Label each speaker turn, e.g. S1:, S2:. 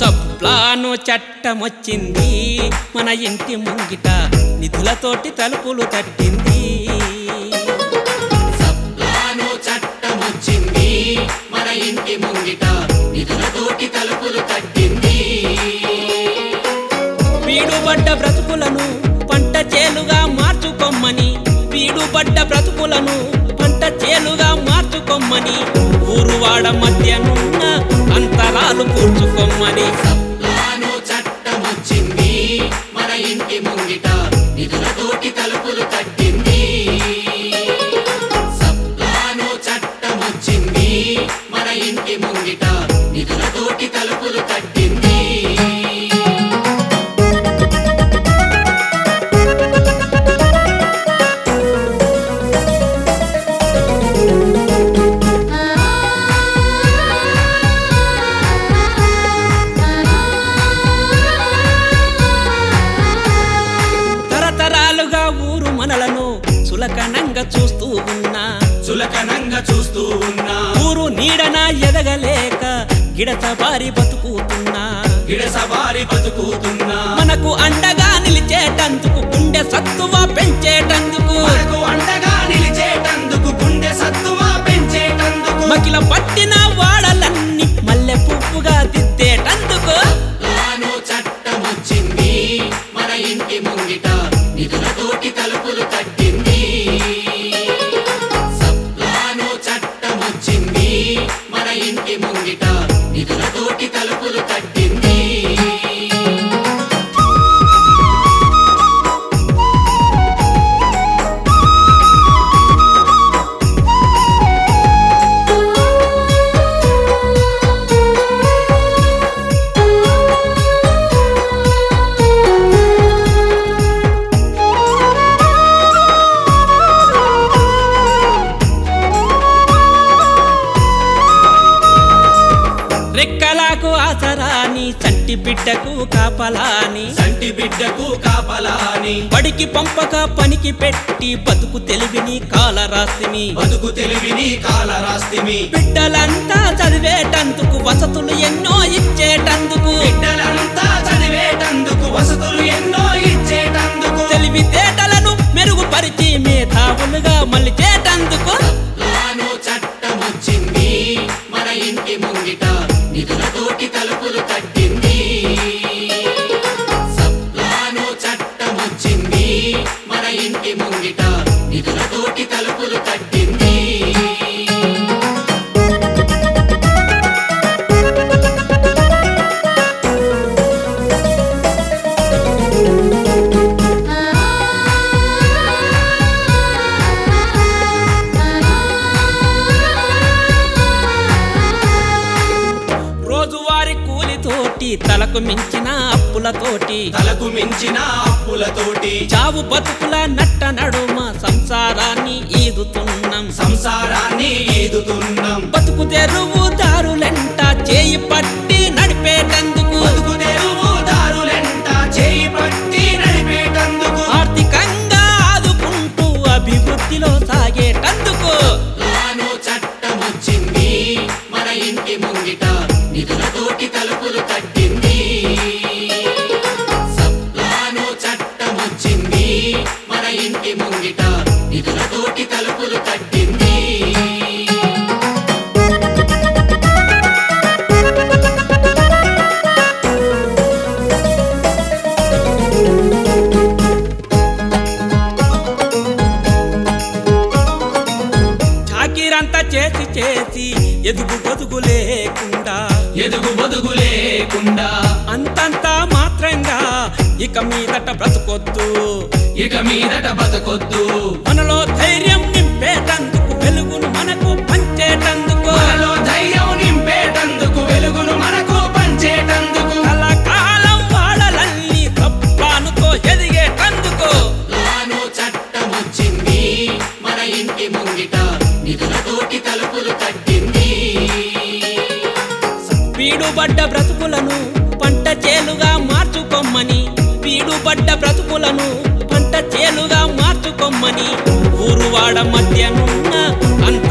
S1: Sub plan చట్టమొచ్చింది మన ఇంటి ముంగిట నిధులతోటి తలుపులు తట్టింది.
S2: ఇంటి ముంగిట నిధులతోటి తలుపులు తట్టింది.
S1: పీడుబడ్డ బ్రతుకులను పంట చేలుగా మార్చుకొమ్మని పీడుబడ్డ బ్రతుకులను పంట చేలుగా మార్చుకొమ్మని ఊరువాడ మధ్యనున్న అంతరాలు పూడ్చుకొమ్మని.
S2: ఇంటి ముంగిట. నిధులతోటి తలుపులు తట్టింది.
S1: తరతరాలుగా ఊరు మనలను సులకనంగా చూస్తూ ఉన్నా.
S2: చులకనంగా చూస్తూ ఉన్నా.
S1: నీడన ఎదగలేక గిడసబారి బతుకుతున్నా.
S2: గిడసవారి బతుకుతున్నా.
S1: మనకు అండగా నిలిచేటందుకు గుండె సత్తువ పెంచేటందుకు.
S2: మనకు అండగా నిలిచేటందుకు గుండె సత్తువా పెంచేటందుకు.
S1: మకిల పట్టిన వాడలన్నీ మల్లె పువ్వుగా దిద్దేటందుకు.
S2: లాను చట్టమొచ్చింది మన ఇంటి ముంగిట నిధులతోటి తలుపులు తట్టింది
S1: రెక్కలకు ఆసరాని బిడ్డకు కాపలాని.
S2: సంటి బిడ్డకు కాపలాని.
S1: బడికి పంపక పనికి పెట్టి బతుకు తెలివిని కాలరాశిని.
S2: బతుకు తెలివిని కాలరాస్తిమి
S1: బిడ్డలంతా చదివేటందుకు వసతులు ఎన్నో ఇచ్చేటందుకు.
S2: మన ముంగిట నిధులతోటి తలుపులు తట్టింది.
S1: రోజువారి కూలితోటి తలకు మించిన అప్పులతోటి.
S2: తలకు మించిన అప్పులతోటి.
S1: చావు బతుకుల నట్ట నడుమ సంసారాన్ని ఈదుతున్నాం.
S2: సంసారాన్ని ఈదుతున్నాం.
S1: బతుకు తెరువు దారులెంట చేయి పట్టి
S2: ముంగిట నిధులతోటి తలుపులు తట్టింది.
S1: లేకుండా
S2: ఎదుగు బతుకు లేకుండా
S1: అంతంతా మాత్రంగా ఇక మీదట బ్రతుకొద్దు.
S2: ఇక మీదట బతకొద్దు
S1: మనలో ధైర్యం పీడుబడ్డ బ్రతుకులను పంట చేలుగా మార్చుకొమ్మని. పీడుబడ్డ బ్రతుకులను పంట చేలుగా మార్చుకొమ్మని. ఊరువాడ మధ్యనున్న
S2: అంత